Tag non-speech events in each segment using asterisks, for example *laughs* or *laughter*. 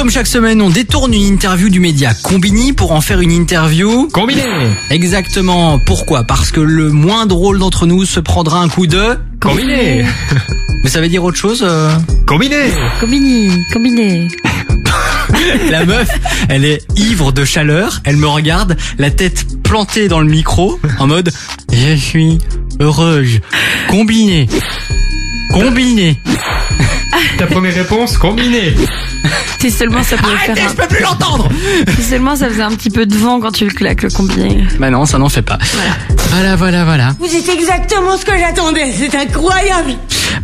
Comme chaque semaine, on détourne une interview du média Combini pour en faire une interview Combiné Exactement. Pourquoi? Parce que le moins drôle d'entre nous se prendra un coup de... Combiné Vous savez dire autre chose euh? Combiné Combini, combiné. *laughs* La meuf, elle est ivre de chaleur, elle me regarde, la tête plantée dans le micro, en mode « Je suis heureuse. Combiné. Combiné. Ta première réponse, combiné *laughs* Si seulement ça pouvait Arrêtez, faire je peux plus l'entendre un... Si seulement ça faisait un petit peu de vent quand tu le claques, le combiné. Bah non, ça n'en fait pas. Voilà, voilà, voilà. Vous êtes exactement ce que j'attendais, c'est incroyable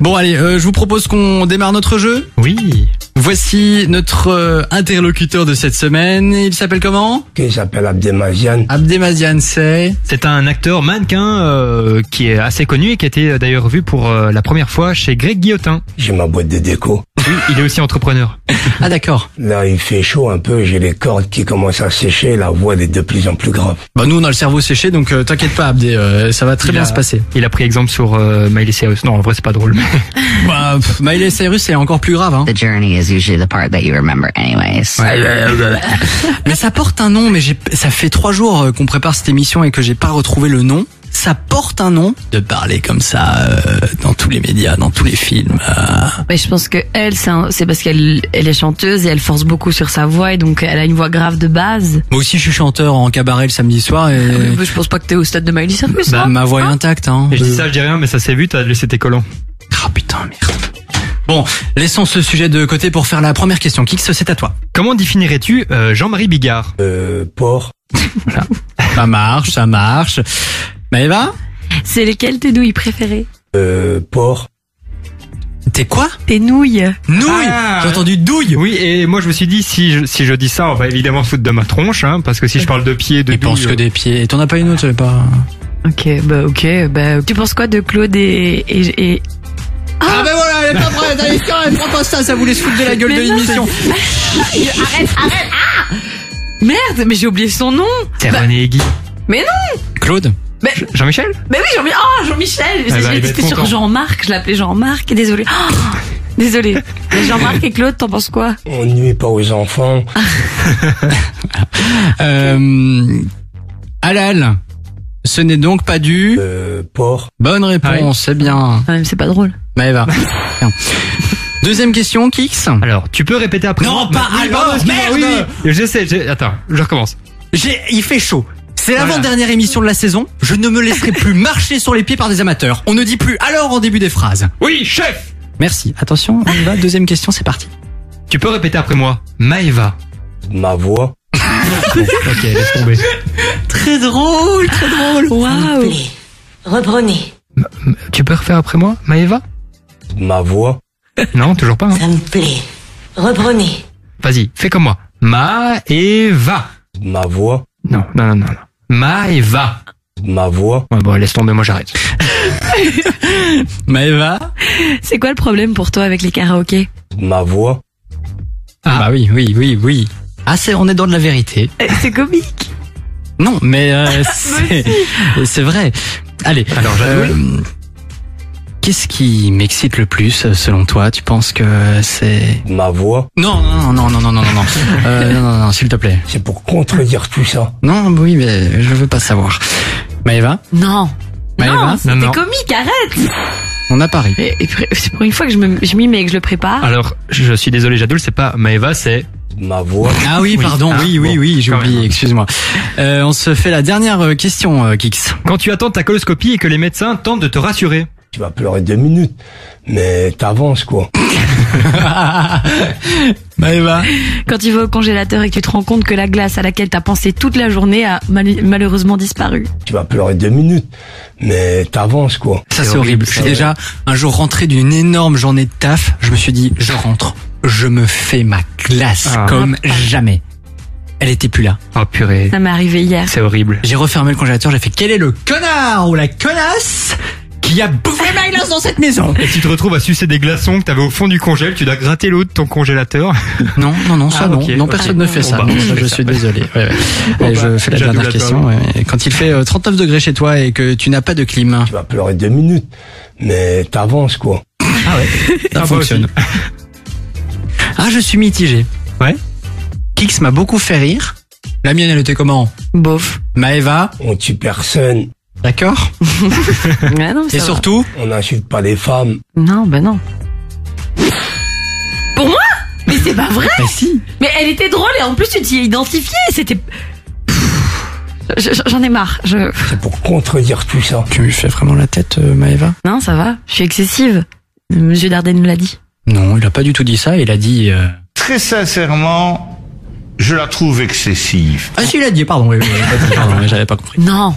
Bon allez, euh, je vous propose qu'on démarre notre jeu. Oui. Voici notre euh, interlocuteur de cette semaine. Il s'appelle comment? Qui s'appelle Abdemazian. Abdemazian, c'est... C'est un acteur mannequin euh, qui est assez connu et qui a été euh, d'ailleurs vu pour euh, la première fois chez Greg Guillotin. J'ai ma boîte de déco. Oui, il est aussi entrepreneur. *laughs* Ah d'accord. Là, il fait chaud un peu, j'ai les cordes qui commencent à sécher, la voix est de plus en plus grave. Bah nous on a le cerveau séché donc euh, t'inquiète pas Abdé, euh, ça va très Il bien a- se passer. Il a pris exemple sur euh, Miley Cyrus. Non, en vrai, c'est pas drôle. Bah, pff, Miley Cyrus c'est encore plus grave hein. The journey is usually the part that you remember anyways. *laughs* Mais ça porte un nom, mais ça fait trois jours euh, qu'on prépare cette émission et que j'ai pas retrouvé le nom. Ça porte un nom de parler comme ça euh, dans tous les médias, dans tous les films. euh. Mais je pense que elle, c'est parce qu'elle elle est chanteuse et elle force beaucoup sur sa voix et donc elle a une voix grave de base. Moi aussi je suis chanteur en cabaret le samedi soir et Mais Je pense pas que t'es au stade de Miley Cyrus. Bah, hein. ma voix est intacte. Hein. Et je dis ça, je dis rien, mais ça s'est vu, t'as laissé tes collants. Ah putain merde. Bon, laissons ce sujet de côté pour faire la première question. Kix, c'est à toi. Comment définirais-tu euh, Jean-Marie Bigard Euh, porc, Ça marche, ça marche. Maëva C'est lesquelles tes nouilles préférées euh, porc, T'es quoi Tes nouilles. Nouille Ah. J'ai entendu douille Oui, et moi je me suis dit, si je, si je dis ça, on va évidemment se foutre de ma tronche, hein, parce que si je parle de pied, de Il pense douille, que euh, des pieds. Et t'en as pas une autre, j'avais pas... Ok, bah ok. Bah, tu penses quoi de Claude et... et, et... Ah ben voilà, elle est pas prête, allez, elle prend pas ça, ça voulait se foutre de la gueule Mais de l'émission. Arrête, arrête ah Merde, mais j'ai oublié son nom c'est René et Guy. Mais non Claude Jean-Michel Mais oui, Jean-Michel Oh, Jean-Michel il va J'étais sur. Jean-Marc, je l'appelais Jean-Marc, désolé. Oh, désolé. Jean-Marc et Claude, t'en penses quoi? On nuit pas aux enfants. *laughs* Euh... Halal. Ce n'est donc pas du... Euh, porc, Bonne réponse, c'est bien. Même, c'est pas drôle. Maëva. *laughs* Tiens. Deuxième question, Kix. Alors, tu peux répéter après Non, pas Oui, alors, pardon, merde oui, oui. Je sais, je- attends, je recommence. J'ai, il fait chaud. C'est Voilà. l'avant-dernière émission de la saison. Je ne me laisserai plus *laughs* marcher sur les pieds par des amateurs. On ne dit plus alors en début des phrases. Oui, chef Merci. Attention, on y va. Deuxième question, c'est parti. Tu peux répéter après moi. Maëva. ma voix, *laughs* Ok, laisse tomber. Très drôle, très drôle. Waouh reprenez, Tu peux refaire après moi, Maëva? Ma voix, *laughs* Non, toujours pas. hein. ça me plaît. Reprenez. Vas-y, fais comme moi. Maëva. ma voix, Non, non, non, non. non. Maëva. ma voix, Ouais, bon, laisse tomber, moi j'arrête. *laughs* Maëva. C'est quoi le problème pour toi avec les karaokés? Ma voix, Ah. Bah oui, oui, oui, oui. Ah, c'est, on est dans de la vérité. Euh, C'est comique. Non, mais euh, *laughs* c'est, c'est vrai. Allez. Alors, Jadoul euh, Qu'est-ce qui m'excite le plus, euh, selon toi? Tu penses que c'est ma voix? Non, non, non, non, non, non, non, non, euh, non, non, non, s'il te plaît. C'est pour contredire tout ça. Non, oui, mais je veux pas savoir. Maëva, Non. Maëva? Non, c'était comique, arrête on a Paris. Et, et pr- C'est pour une fois que je m'y mets et que je le prépare. Alors, je suis désolé, Jadoul, c'est pas Maëva, c'est... Ma voix, Ah oui, Oui. pardon, Ah, oui, oui, bon, oui, j'ai quand oublié, excuse-moi. Euh, on se fait la dernière euh, question, euh, Kix. Quand tu attends ta coloscopie et que les médecins tentent de te rassurer. Tu vas pleurer deux minutes, mais t'avances quoi. *laughs* Maëva Quand tu vas au congélateur et que tu te rends compte que la glace à laquelle t'as pensé toute la journée a mal- malheureusement disparu. Tu vas pleurer deux minutes, mais t'avances quoi. Ça C'est horrible. horrible, Je suis ça, déjà un jour rentré d'une énorme journée de taf, je me suis dit, je rentre, je me fais ma glace Ah. comme jamais. Elle était plus là. Oh purée, Ça m'est arrivé hier. c'est horrible. J'ai refermé le congélateur, j'ai fait, quel est le connard ou la connasse? Qui a bouffé ma glace dans cette maison Et tu te retrouves à sucer des glaçons que t'avais au fond du congèle, tu dois gratter l'eau de ton congélateur. *laughs* Non, non, non, ça Ah, non. non, personne ne fait Bon, ça. bah, Non, je ça, fais je ça. suis désolé. Ouais, ouais. Bon, Et bah, je fais la dernière question. ouais. Quand il fait euh, 39 degrés chez toi et que tu n'as pas de clim, Tu vas pleurer deux minutes, mais t'avances quoi. ça Ah, moi fonctionne. Ah, je suis mitigé. Ouais Kix m'a beaucoup fait rire. La mienne, elle était comment? Bof. Maëva, On tue personne, d'accord *laughs* non, Et va. surtout, on n'insulte pas les femmes. Non, ben non. Pour moi Mais c'est pas vrai bah si. Mais elle était drôle et en plus tu t'y es identifié, c'était... J'en ai marre. Je... C'est pour contredire tout ça. Tu lui fais vraiment la tête, euh, Maëva? Non, ça va. Je suis excessive. Monsieur Dardenne me l'a dit. Non, il a pas du tout dit ça. Il a dit. euh, Très sincèrement, je la trouve excessive. Ah si, il a dit. Pardon. Oui, pardon, *laughs* mais j'avais pas compris. Non.